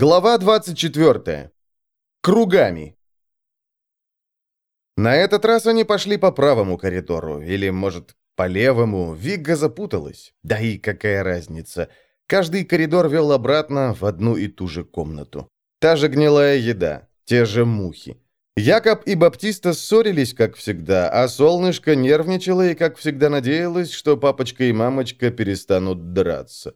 Глава 24. Кругами. На этот раз они пошли по правому коридору, или, может, по левому. Вигга запуталась. Да и какая разница. Каждый коридор вел обратно в одну и ту же комнату. Та же гнилая еда, те же мухи. Якоб и Баптиста ссорились, как всегда, а солнышко нервничало и, как всегда, надеялось, что папочка и мамочка перестанут драться.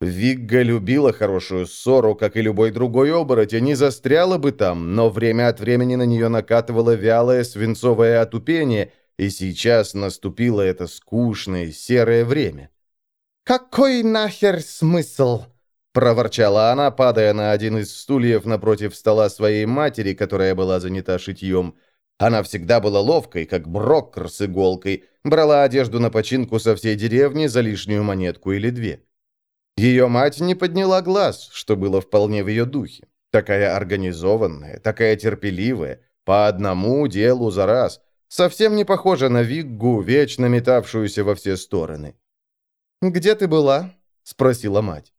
Вигга любила хорошую ссору, как и любой другой оборотень, не застряла бы там, но время от времени на нее накатывало вялое свинцовое отупение, и сейчас наступило это скучное серое время. «Какой нахер смысл?» — проворчала она, падая на один из стульев напротив стола своей матери, которая была занята шитьем. Она всегда была ловкой, как броккер с иголкой, брала одежду на починку со всей деревни за лишнюю монетку или две. Ее мать не подняла глаз, что было вполне в ее духе. Такая организованная, такая терпеливая, по одному делу за раз. Совсем не похожа на Виггу, вечно метавшуюся во все стороны. «Где ты была?» — спросила мать.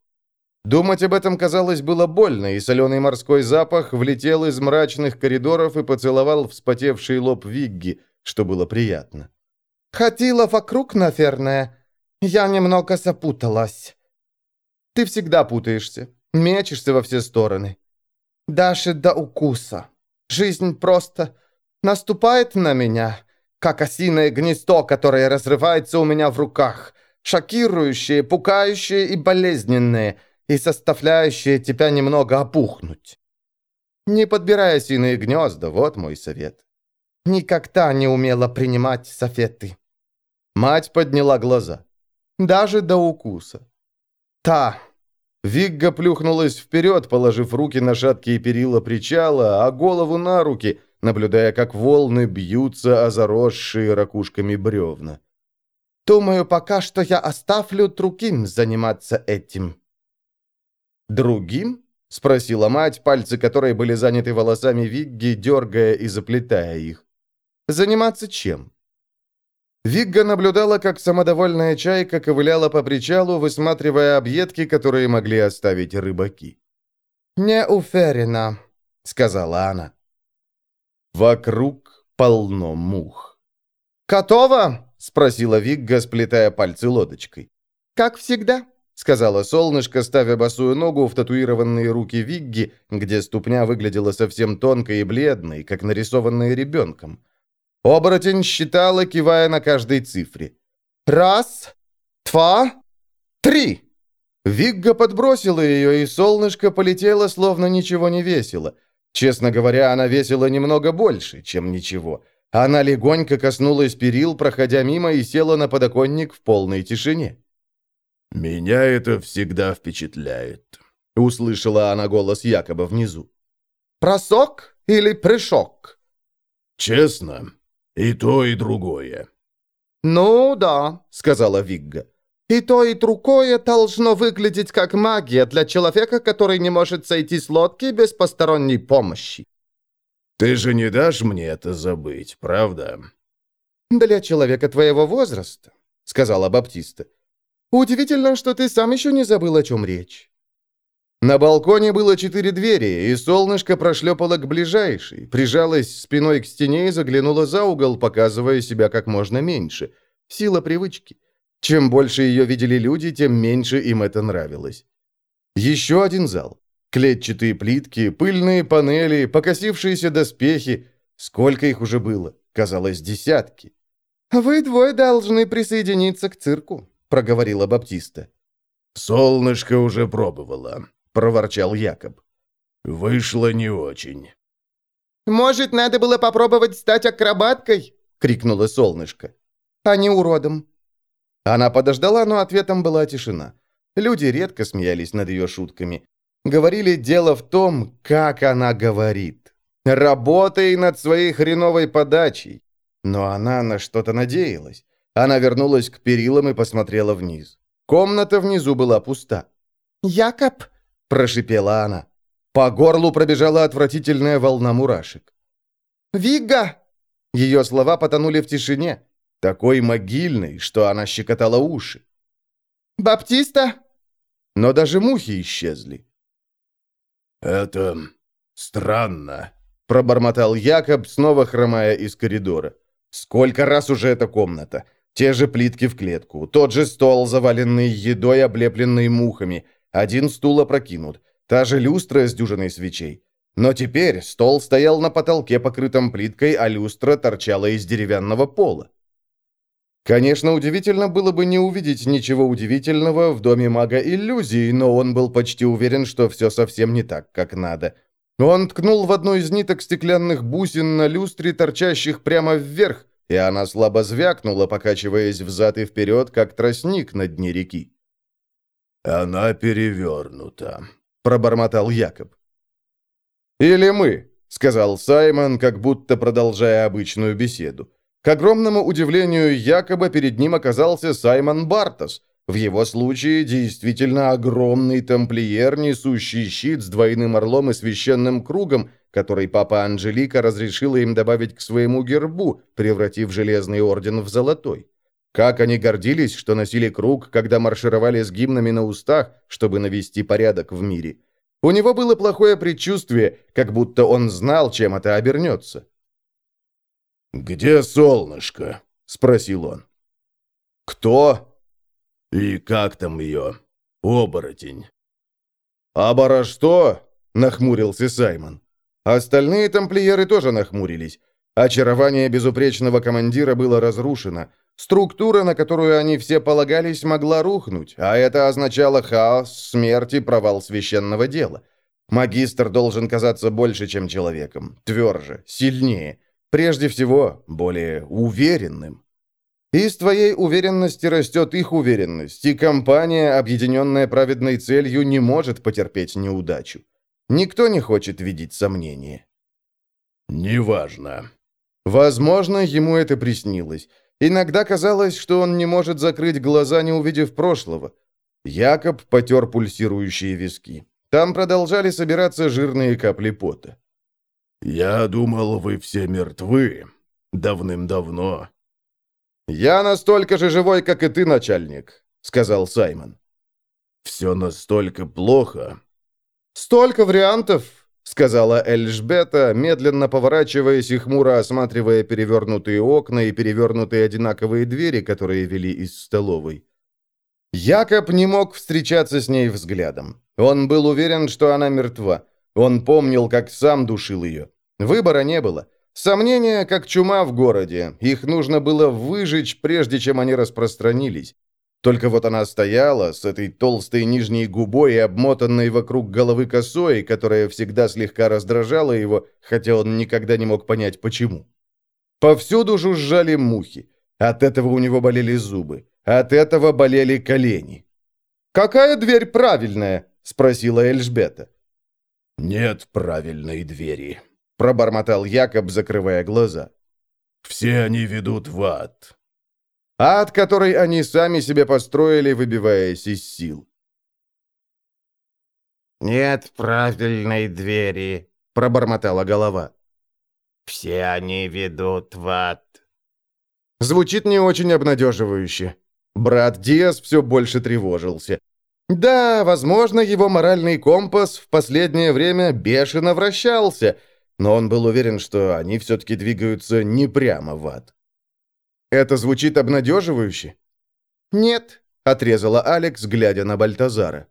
Думать об этом, казалось, было больно, и соленый морской запах влетел из мрачных коридоров и поцеловал вспотевший лоб Вигги, что было приятно. «Ходила вокруг, наверное. Я немного запуталась». Ты всегда путаешься, мечешься во все стороны. Даже до укуса. Жизнь просто наступает на меня, как осиное гнездо, которое разрывается у меня в руках, шокирующее, пугающее и болезненное, и составляющее тебя немного опухнуть. Не подбирай осиные гнезда, вот мой совет. Никогда не умела принимать советы. Мать подняла глаза. Даже до укуса. Та. Вигга плюхнулась вперед, положив руки на шаткие перила причала, а голову на руки, наблюдая, как волны бьются о заросшие ракушками бревна. «Думаю, пока что я оставлю другим заниматься этим». «Другим?» — спросила мать, пальцы которой были заняты волосами Вигги, дергая и заплетая их. «Заниматься чем?» Вигга наблюдала, как самодовольная чайка ковыляла по причалу, высматривая объедки, которые могли оставить рыбаки. «Не уверена», — сказала она. Вокруг полно мух. «Готово?» — спросила Вигга, сплетая пальцы лодочкой. «Как всегда», — сказала солнышко, ставя босую ногу в татуированные руки Вигги, где ступня выглядела совсем тонкой и бледной, как нарисованная ребенком. Оборотень считала, кивая на каждой цифре. «Раз, два, три!» Вигга подбросила ее, и солнышко полетело, словно ничего не весило. Честно говоря, она весила немного больше, чем ничего. Она легонько коснулась перил, проходя мимо, и села на подоконник в полной тишине. «Меня это всегда впечатляет», — услышала она голос якобы внизу. «Просок или прыжок?» «Честно, «И то, и другое». «Ну да», — сказала Вигга. «И то, и другое должно выглядеть как магия для человека, который не может сойти с лодки без посторонней помощи». «Ты же не дашь мне это забыть, правда?» «Для человека твоего возраста», — сказала Баптиста. «Удивительно, что ты сам еще не забыл, о чем речь». На балконе было четыре двери, и солнышко прошлепало к ближайшей, прижалось спиной к стене и заглянуло за угол, показывая себя как можно меньше. Сила привычки. Чем больше ее видели люди, тем меньше им это нравилось. Еще один зал. Клетчатые плитки, пыльные панели, покосившиеся доспехи. Сколько их уже было? Казалось, десятки. «Вы двое должны присоединиться к цирку», — проговорила Баптиста. «Солнышко уже пробовала», проворчал Якоб. «Вышло не очень». «Может, надо было попробовать стать акробаткой?» — крикнуло солнышко. «А не уродом». Она подождала, но ответом была тишина. Люди редко смеялись над ее шутками. Говорили, дело в том, как она говорит. Работай над своей хреновой подачей. Но она на что-то надеялась. Она вернулась к перилам и посмотрела вниз. Комната внизу была пуста. «Якоб!» — прошипела она. По горлу пробежала отвратительная волна мурашек. «Вигга!» Ее слова потонули в тишине, такой могильной, что она щекотала уши. «Баптиста!» Но даже мухи исчезли. «Это странно», — пробормотал Якоб, снова хромая из коридора. «Сколько раз уже эта комната? Те же плитки в клетку, тот же стол, заваленный едой, облепленный мухами, один стул опрокинут, та же люстра с дюжиной свечей. Но теперь стол стоял на потолке, покрытом плиткой, а люстра торчала из деревянного пола. Конечно, удивительно было бы не увидеть ничего удивительного в доме мага иллюзий, но он был почти уверен, что все совсем не так, как надо. Он ткнул в одну из ниток стеклянных бусин на люстре, торчащих прямо вверх, и она слабо звякнула, покачиваясь взад и вперед, как тростник на дне реки. «Она перевернута», — пробормотал Якоб. «Или мы», — сказал Саймон, как будто продолжая обычную беседу. К огромному удивлению якобы перед ним оказался Саймон Бартос. В его случае действительно огромный тамплиер, несущий щит с двойным орлом и священным кругом, который папа Анжелика разрешила им добавить к своему гербу, превратив Железный Орден в золотой. Как они гордились, что носили круг, когда маршировали с гимнами на устах, чтобы навести порядок в мире. У него было плохое предчувствие, как будто он знал, чем это обернется. «Где солнышко?» — спросил он. «Кто?» «И как там ее? Оборотень». «Абора что?» — нахмурился Саймон. Остальные тамплиеры тоже нахмурились. Очарование безупречного командира было разрушено. Структура, на которую они все полагались, могла рухнуть, а это означало хаос, смерть и провал священного дела. Магистр должен казаться больше, чем человеком, тверже, сильнее. Прежде всего, более уверенным. Из твоей уверенности растет их уверенность, и компания, объединенная праведной целью, не может потерпеть неудачу. Никто не хочет видеть сомнения. «Неважно». Возможно, ему это приснилось. Иногда казалось, что он не может закрыть глаза, не увидев прошлого. Якоб потер пульсирующие виски. Там продолжали собираться жирные капли пота. «Я думал, вы все мертвы. Давным-давно». «Я настолько же живой, как и ты, начальник», — сказал Саймон. «Все настолько плохо». «Столько вариантов», — сказала Эльжбета, медленно поворачиваясь и хмуро осматривая перевернутые окна и перевернутые одинаковые двери, которые вели из столовой. Якоб не мог встречаться с ней взглядом. Он был уверен, что она мертва. Он помнил, как сам душил ее. Выбора не было. Сомнения, как чума в городе. Их нужно было выжечь, прежде чем они распространились. Только вот она стояла с этой толстой нижней губой и обмотанной вокруг головы косой, которая всегда слегка раздражала его, хотя он никогда не мог понять, почему. Повсюду жужжали мухи. От этого у него болели зубы. От этого болели колени. «Какая дверь правильная?» — спросила Эльжбета. «Нет правильной двери», — пробормотал Якоб, закрывая глаза. «Все они ведут в ад». Ад, который они сами себе построили, выбиваясь из сил. «Нет правильной двери», — пробормотала голова. «Все они ведут в ад». Звучит не очень обнадеживающе. Брат Диас все больше тревожился. Да, возможно, его моральный компас в последнее время бешено вращался — но он был уверен, что они все-таки двигаются не прямо в ад. «Это звучит обнадеживающе?» «Нет», — отрезала Алекс, глядя на Бальтазара.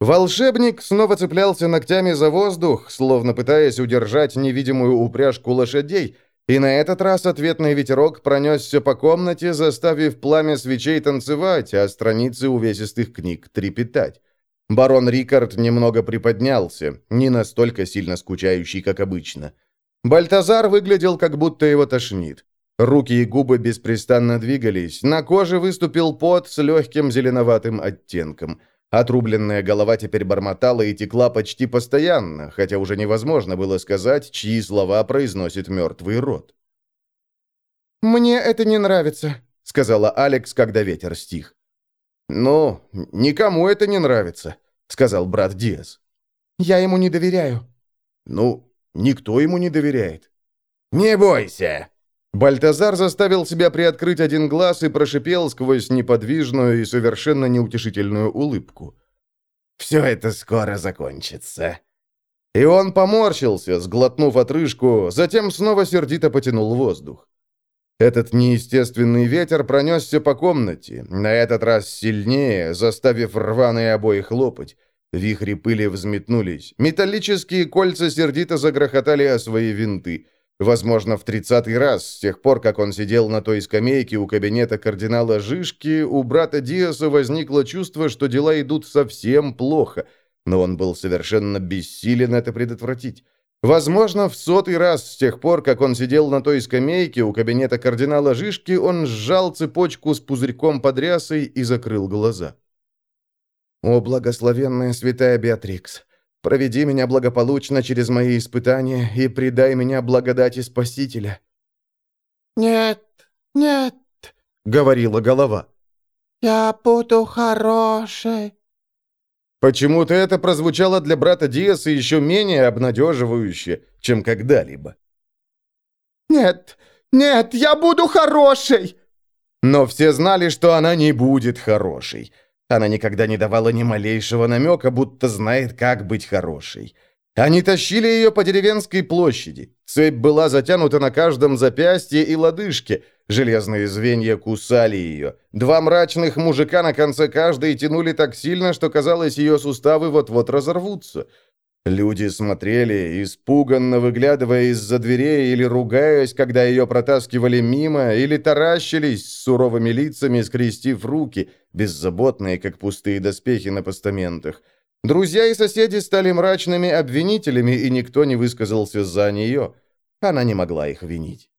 Волшебник снова цеплялся ногтями за воздух, словно пытаясь удержать невидимую упряжку лошадей, и на этот раз ответный ветерок пронесся по комнате, заставив пламя свечей танцевать, а страницы увесистых книг трепетать. Барон Рикард немного приподнялся, не настолько сильно скучающий, как обычно. Бальтазар выглядел, как будто его тошнит. Руки и губы беспрестанно двигались, на коже выступил пот с легким зеленоватым оттенком. Отрубленная голова теперь бормотала и текла почти постоянно, хотя уже невозможно было сказать, чьи слова произносит мертвый рот. «Мне это не нравится», — сказала Алекс, когда ветер стих. «Ну, никому это не нравится», — сказал брат Диас. «Я ему не доверяю». «Ну, никто ему не доверяет». «Не бойся!» Бальтазар заставил себя приоткрыть один глаз и прошипел сквозь неподвижную и совершенно неутешительную улыбку. «Все это скоро закончится. И он поморщился, сглотнув отрыжку, затем снова сердито потянул воздух. Этот неестественный ветер пронесся по комнате, на этот раз сильнее, заставив рваные обои хлопать. Вихри пыли взметнулись. Металлические кольца сердито загрохотали о свои винты. Возможно, в тридцатый раз, с тех пор, как он сидел на той скамейке у кабинета кардинала Жишки, у брата Диаса возникло чувство, что дела идут совсем плохо, но он был совершенно бессилен это предотвратить. Возможно, в сотый раз с тех пор, как он сидел на той скамейке у кабинета кардинала Жишки, он сжал цепочку с пузырьком под рясой и закрыл глаза. «О, благословенная святая Беатрикс! Проведи меня благополучно через мои испытания и предай меня благодати Спасителя». «Нет, нет», — говорила голова. «Я буду хорошей». Почему-то это прозвучало для брата Диаса еще менее обнадеживающе, чем когда-либо. «Нет, нет, я буду хорошей!» Но все знали, что она не будет хорошей. Она никогда не давала ни малейшего намека, будто знает, как быть хорошей. Они тащили ее по деревенской площади. Цепь была затянута на каждом запястье и лодыжке. Железные звенья кусали ее. Два мрачных мужика на конце каждой тянули так сильно, что казалось, ее суставы вот-вот разорвутся. Люди смотрели, испуганно выглядывая из-за дверей или ругаясь, когда ее протаскивали мимо, или таращились с суровыми лицами, скрестив руки, беззаботные, как пустые доспехи на постаментах. Друзья и соседи стали мрачными обвинителями, и никто не высказался за нее. Она не могла их винить.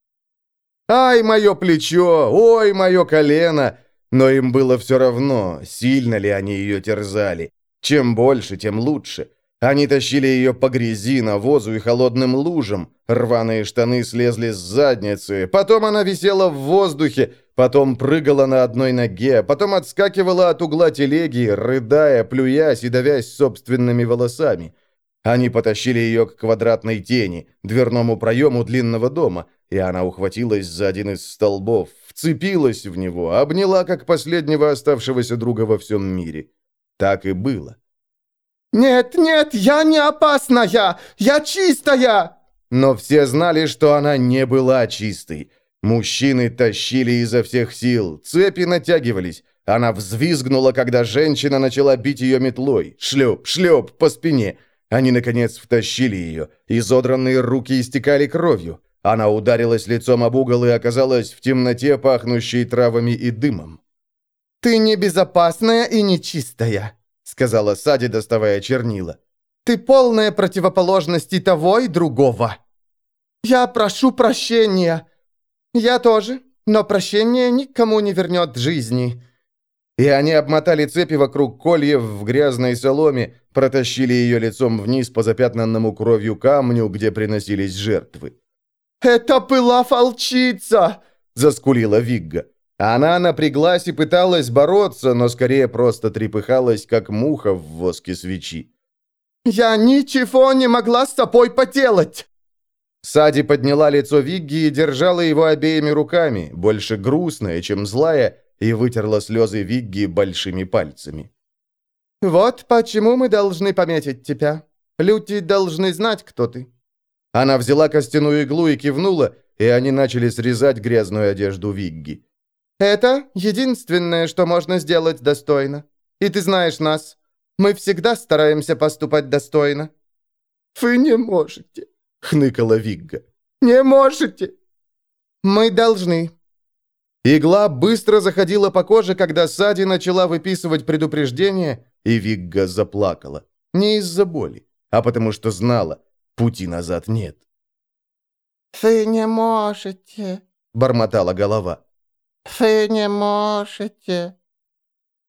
«Ай, мое плечо! Ой, мое колено!» Но им было все равно, сильно ли они ее терзали. Чем больше, тем лучше. Они тащили ее по грязи, навозу и холодным лужам. Рваные штаны слезли с задницы. Потом она висела в воздухе, потом прыгала на одной ноге, потом отскакивала от угла телеги, рыдая, плюясь и давясь собственными волосами. Они потащили ее к квадратной тени, дверному проему длинного дома, и она ухватилась за один из столбов, вцепилась в него, обняла как последнего оставшегося друга во всем мире. Так и было. «Нет, нет, я не опасная! Я чистая!» Но все знали, что она не была чистой. Мужчины тащили изо всех сил, цепи натягивались. Она взвизгнула, когда женщина начала бить ее метлой. Шлеп, шлеп по спине. Они, наконец, втащили ее. Изодранные руки истекали кровью. Она ударилась лицом об угол и оказалась в темноте, пахнущей травами и дымом. «Ты не безопасная и не чистая», сказала Сади, доставая чернила. «Ты полная противоположность и того, и другого. Я прошу прощения. Я тоже, но прощение никому не вернет жизни». И они обмотали цепи вокруг кольев в грязной соломе, протащили ее лицом вниз по запятнанному кровью камню, где приносились жертвы. «Это была волчица!» — заскулила Вигга. Она напряглась и пыталась бороться, но скорее просто трепыхалась, как муха в воске свечи. «Я ничего не могла с собой поделать!» Сади подняла лицо Вигги и держала его обеими руками, больше грустная, чем злая, и вытерла слезы Вигги большими пальцами. «Вот почему мы должны пометить тебя. Люди должны знать, кто ты». Она взяла костяную иглу и кивнула, и они начали срезать грязную одежду Вигги. Это единственное, что можно сделать достойно. И ты знаешь нас. Мы всегда стараемся поступать достойно». «Вы не можете», — хныкала Вигга. «Не можете». «Мы должны». Игла быстро заходила по коже, когда Сади начала выписывать предупреждение, и Вигга заплакала. Не из-за боли, а потому что знала, пути назад нет. «Вы не можете», — бормотала голова. «Вы не можете».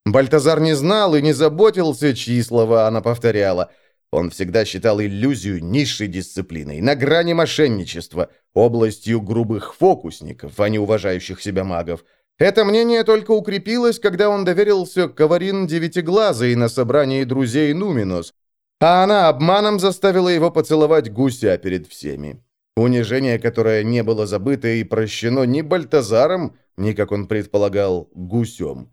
Бальтазар не знал и не заботился, чьи слова она повторяла. Он всегда считал иллюзию низшей дисциплиной, на грани мошенничества, областью грубых фокусников, а не уважающих себя магов. Это мнение только укрепилось, когда он доверился Каварин Девятиглазой на собрании друзей Нуминус, а она обманом заставила его поцеловать гуся перед всеми. Унижение, которое не было забыто и прощено ни Бальтазаром, ни, как он предполагал, гусем.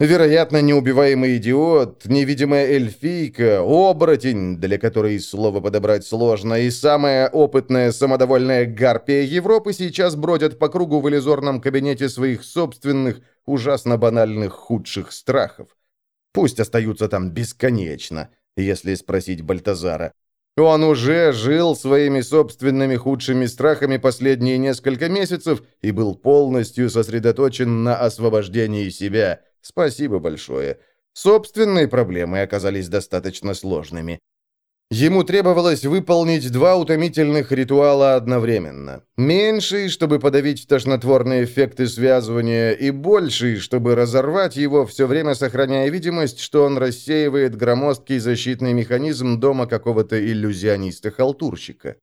Вероятно, неубиваемый идиот, невидимая эльфийка, оборотень, для которой слово подобрать сложно, и самая опытная самодовольная гарпия Европы сейчас бродят по кругу в иллюзорном кабинете своих собственных, ужасно банальных худших страхов. Пусть остаются там бесконечно, если спросить Бальтазара. Он уже жил своими собственными худшими страхами последние несколько месяцев и был полностью сосредоточен на освобождении себя – Спасибо большое. Собственные проблемы оказались достаточно сложными. Ему требовалось выполнить два утомительных ритуала одновременно. Меньший, чтобы подавить тошнотворные эффекты связывания, и больший, чтобы разорвать его, все время сохраняя видимость, что он рассеивает громоздкий защитный механизм дома какого-то иллюзиониста-халтурщика.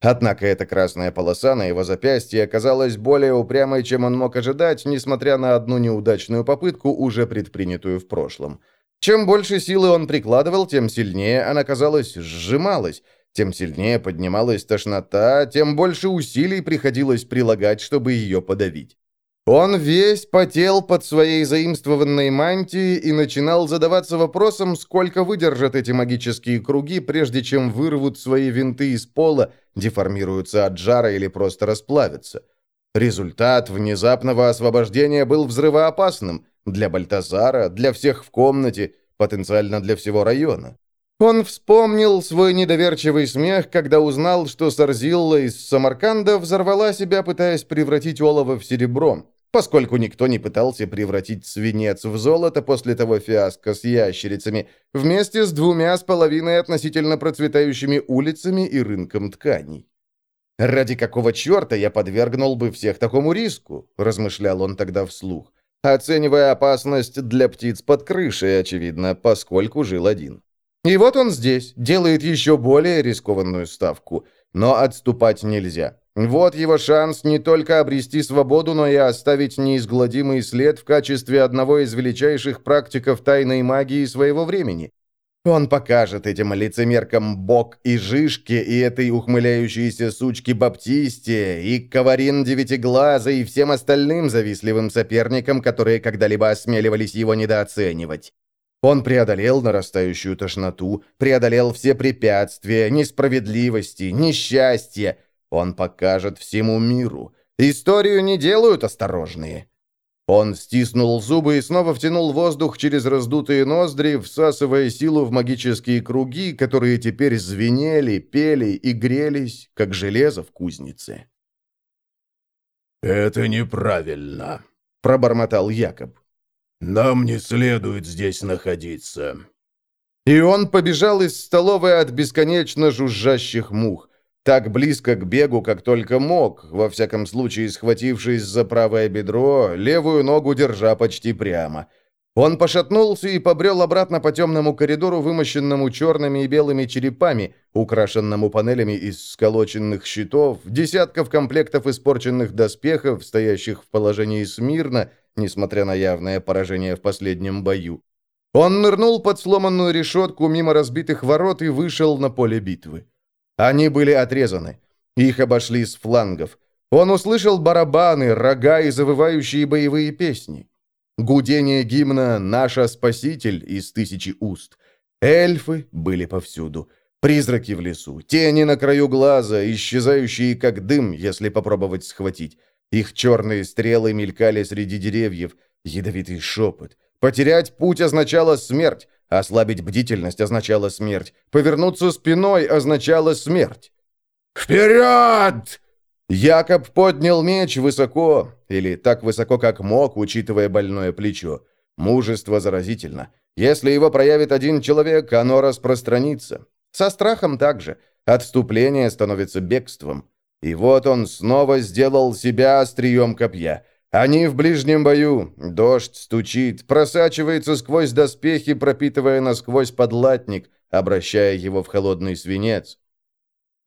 Однако эта красная полоса на его запястье оказалась более упрямой, чем он мог ожидать, несмотря на одну неудачную попытку, уже предпринятую в прошлом. Чем больше силы он прикладывал, тем сильнее она, казалось, сжималась, тем сильнее поднималась тошнота, тем больше усилий приходилось прилагать, чтобы ее подавить. Он весь потел под своей заимствованной мантией и начинал задаваться вопросом, сколько выдержат эти магические круги, прежде чем вырвут свои винты из пола, деформируются от жара или просто расплавятся. Результат внезапного освобождения был взрывоопасным для Бальтазара, для всех в комнате, потенциально для всего района. Он вспомнил свой недоверчивый смех, когда узнал, что Сарзилла из Самарканда взорвала себя, пытаясь превратить олово в серебро, поскольку никто не пытался превратить свинец в золото после того фиаско с ящерицами, вместе с двумя с половиной относительно процветающими улицами и рынком тканей. «Ради какого черта я подвергнул бы всех такому риску?» – размышлял он тогда вслух, оценивая опасность для птиц под крышей, очевидно, поскольку жил один. И вот он здесь, делает еще более рискованную ставку, но отступать нельзя. Вот его шанс не только обрести свободу, но и оставить неизгладимый след в качестве одного из величайших практиков тайной магии своего времени. Он покажет этим лицемеркам Бог и Жишке, и этой ухмыляющейся сучке Баптисте, и Каварин Девятиглаза, и всем остальным завистливым соперникам, которые когда-либо осмеливались его недооценивать. Он преодолел нарастающую тошноту, преодолел все препятствия, несправедливости, несчастья, он покажет всему миру. Историю не делают осторожные. Он стиснул зубы и снова втянул воздух через раздутые ноздри, всасывая силу в магические круги, которые теперь звенели, пели и грелись, как железо в кузнице. «Это неправильно», — пробормотал Якоб. «Нам не следует здесь находиться». И он побежал из столовой от бесконечно жужжащих мух. Так близко к бегу, как только мог, во всяком случае схватившись за правое бедро, левую ногу держа почти прямо. Он пошатнулся и побрел обратно по темному коридору, вымощенному черными и белыми черепами, украшенному панелями из сколоченных щитов, десятков комплектов испорченных доспехов, стоящих в положении смирно, несмотря на явное поражение в последнем бою. Он нырнул под сломанную решетку мимо разбитых ворот и вышел на поле битвы. Они были отрезаны. Их обошли с флангов. Он услышал барабаны, рога и завывающие боевые песни. Гудение гимна «Наша Спаситель» из тысячи уст. Эльфы были повсюду. Призраки в лесу, тени на краю глаза, исчезающие как дым, если попробовать схватить. Их черные стрелы мелькали среди деревьев. Ядовитый шепот. Потерять путь означало смерть. Ослабить бдительность означало смерть. Повернуться спиной означало смерть. «Вперед!» Якоб поднял меч высоко, или так высоко, как мог, учитывая больное плечо. Мужество заразительно. Если его проявит один человек, оно распространится. Со страхом также. Отступление становится бегством. И вот он снова сделал себя острием копья. Они в ближнем бою. Дождь стучит, просачивается сквозь доспехи, пропитывая насквозь подлатник, обращая его в холодный свинец.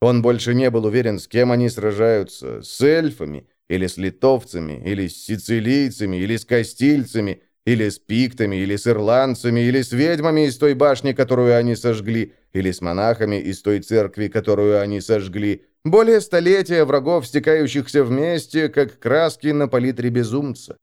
Он больше не был уверен, с кем они сражаются, с эльфами, или с литовцами, или с сицилийцами, или с кастильцами, или с пиктами, или с ирландцами, или с ведьмами из той башни, которую они сожгли, или с монахами из той церкви, которую они сожгли, более столетия врагов, стекающихся вместе, как краски на палитре безумца.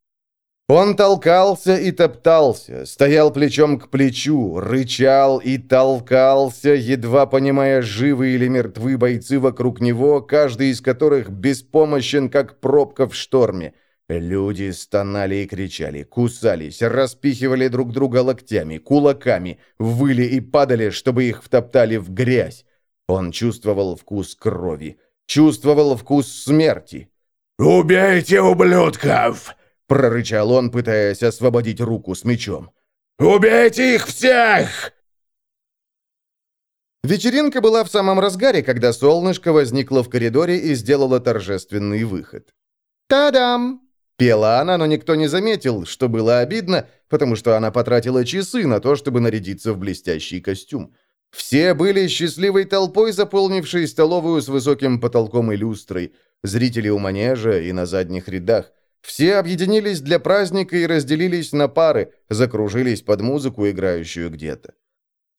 Он толкался и топтался, стоял плечом к плечу, рычал и толкался, едва понимая, живы или мертвы бойцы вокруг него, каждый из которых беспомощен, как пробка в шторме. Люди стонали и кричали, кусались, распихивали друг друга локтями, кулаками, выли и падали, чтобы их втоптали в грязь. Он чувствовал вкус крови, чувствовал вкус смерти. «Убейте ублюдков!» прорычал он, пытаясь освободить руку с мечом. «Убейте их всех!» Вечеринка была в самом разгаре, когда солнышко возникло в коридоре и сделало торжественный выход. «Та-дам!» — пела она, но никто не заметил, что было обидно, потому что она потратила часы на то, чтобы нарядиться в блестящий костюм. Все были счастливой толпой, заполнившей столовую с высоким потолком и люстрой, зрители у манежа и на задних рядах. Все объединились для праздника и разделились на пары, закружились под музыку, играющую где-то.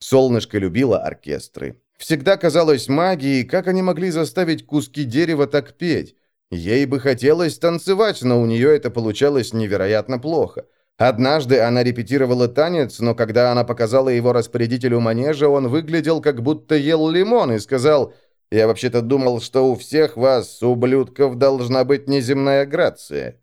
Солнышко любило оркестры. Всегда казалось магией, как они могли заставить куски дерева так петь. Ей бы хотелось танцевать, но у нее это получалось невероятно плохо. Однажды она репетировала танец, но когда она показала его распорядителю манежа, он выглядел, как будто ел лимон, и сказал, «Я вообще-то думал, что у всех вас, ублюдков, должна быть неземная грация».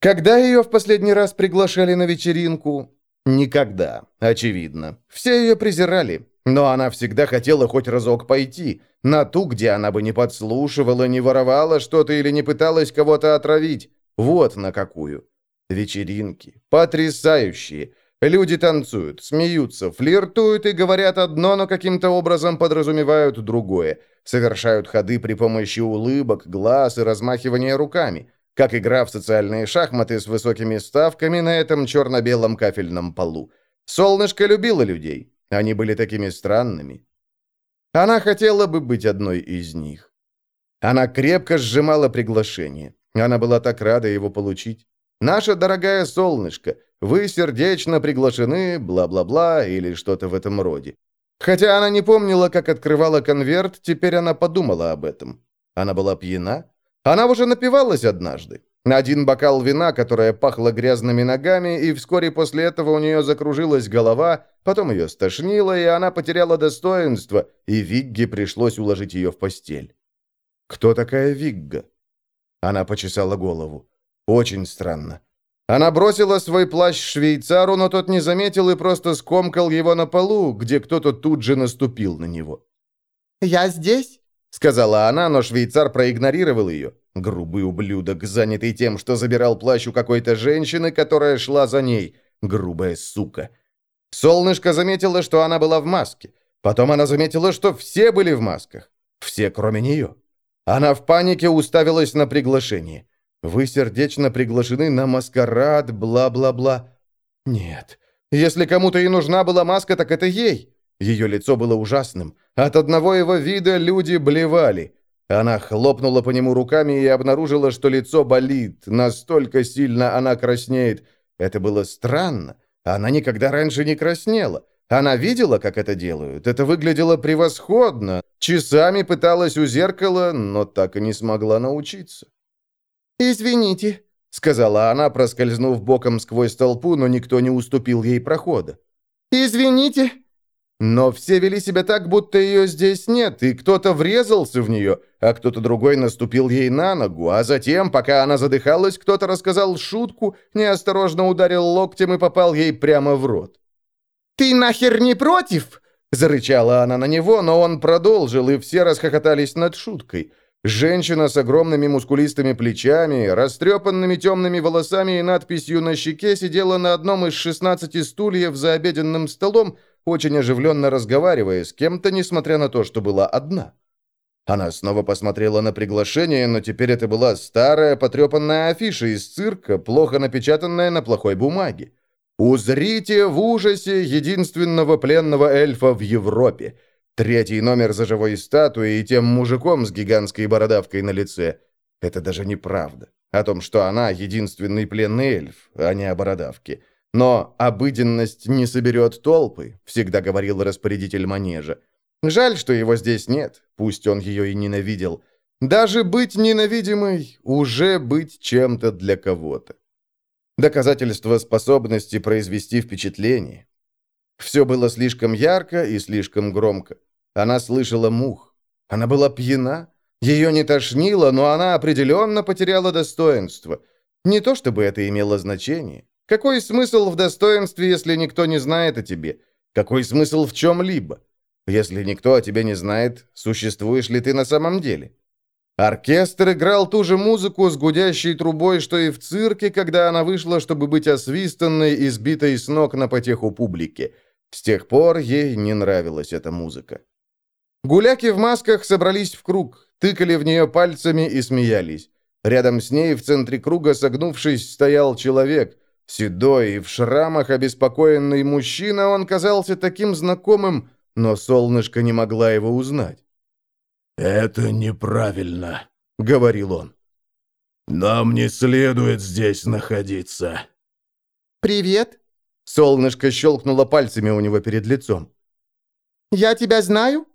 Когда ее в последний раз приглашали на вечеринку? Никогда, очевидно. Все ее презирали, но она всегда хотела хоть разок пойти, на ту, где она бы не подслушивала, не воровала что-то или не пыталась кого-то отравить. Вот на какую. Вечеринки. Потрясающие. Люди танцуют, смеются, флиртуют и говорят одно, но каким-то образом подразумевают другое. Совершают ходы при помощи улыбок, глаз и размахивания руками как игра в социальные шахматы с высокими ставками на этом черно-белом кафельном полу. Солнышко любило людей. Они были такими странными. Она хотела бы быть одной из них. Она крепко сжимала приглашение. Она была так рада его получить. «Наша дорогая солнышко, вы сердечно приглашены, бла-бла-бла» или что-то в этом роде. Хотя она не помнила, как открывала конверт, теперь она подумала об этом. Она была пьяна? Она уже напивалась однажды. На один бокал вина, которое пахло грязными ногами, и вскоре после этого у нее закружилась голова, потом ее стошнило, и она потеряла достоинство, и Вигге пришлось уложить ее в постель. «Кто такая Вигга?» Она почесала голову. «Очень странно. Она бросила свой плащ швейцару, но тот не заметил и просто скомкал его на полу, где кто-то тут же наступил на него. «Я здесь?» сказала она, но швейцар проигнорировал ее. Грубый ублюдок, занятый тем, что забирал плащ у какой-то женщины, которая шла за ней. Грубая сука. Солнышко заметило, что она была в маске. Потом она заметила, что все были в масках. Все, кроме нее. Она в панике уставилась на приглашение. «Вы сердечно приглашены на маскарад, бла-бла-бла». «Нет. Если кому-то и нужна была маска, так это ей». Ее лицо было ужасным. От одного его вида люди блевали. Она хлопнула по нему руками и обнаружила, что лицо болит. Настолько сильно она краснеет. Это было странно. Она никогда раньше не краснела. Она видела, как это делают. Это выглядело превосходно. Часами пыталась у зеркала, но так и не смогла научиться. «Извините», — сказала она, проскользнув боком сквозь толпу, но никто не уступил ей прохода. «Извините», но все вели себя так, будто ее здесь нет, и кто-то врезался в нее, а кто-то другой наступил ей на ногу, а затем, пока она задыхалась, кто-то рассказал шутку, неосторожно ударил локтем и попал ей прямо в рот. «Ты нахер не против?» Зарычала она на него, но он продолжил, и все расхохотались над шуткой. Женщина с огромными мускулистыми плечами, растрепанными темными волосами и надписью на щеке сидела на одном из шестнадцати стульев за обеденным столом, очень оживленно разговаривая с кем-то, несмотря на то, что была одна. Она снова посмотрела на приглашение, но теперь это была старая потрепанная афиша из цирка, плохо напечатанная на плохой бумаге. «Узрите в ужасе единственного пленного эльфа в Европе». Третий номер за живой статуей и тем мужиком с гигантской бородавкой на лице. Это даже неправда. О том, что она единственный пленный эльф, а не о бородавке. Но обыденность не соберет толпы, всегда говорил распорядитель манежа. Жаль, что его здесь нет, пусть он ее и ненавидел. Даже быть ненавидимой – уже быть чем-то для кого-то. Доказательство способности произвести впечатление. Все было слишком ярко и слишком громко. Она слышала мух. Она была пьяна. Ее не тошнило, но она определенно потеряла достоинство. Не то чтобы это имело значение. Какой смысл в достоинстве, если никто не знает о тебе? Какой смысл в чем-либо? Если никто о тебе не знает, существуешь ли ты на самом деле? Оркестр играл ту же музыку с гудящей трубой, что и в цирке, когда она вышла, чтобы быть освистанной и сбитой с ног на потеху публики. С тех пор ей не нравилась эта музыка. Гуляки в масках собрались в круг, тыкали в нее пальцами и смеялись. Рядом с ней, в центре круга, согнувшись, стоял человек. Седой и в шрамах обеспокоенный мужчина, он казался таким знакомым, но солнышко не могла его узнать. «Это неправильно», — говорил он. «Нам не следует здесь находиться». «Привет», — солнышко щелкнуло пальцами у него перед лицом. «Я тебя знаю?»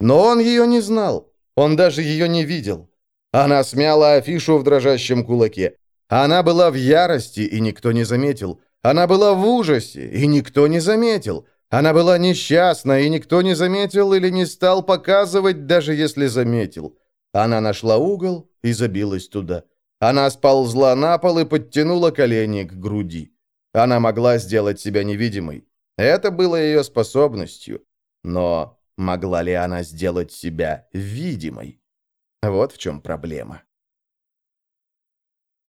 Но он ее не знал. Он даже ее не видел. Она смяла афишу в дрожащем кулаке. Она была в ярости, и никто не заметил. Она была в ужасе, и никто не заметил. Она была несчастна, и никто не заметил или не стал показывать, даже если заметил. Она нашла угол и забилась туда. Она сползла на пол и подтянула колени к груди. Она могла сделать себя невидимой. Это было ее способностью. Но могла ли она сделать себя видимой? Вот в чем проблема.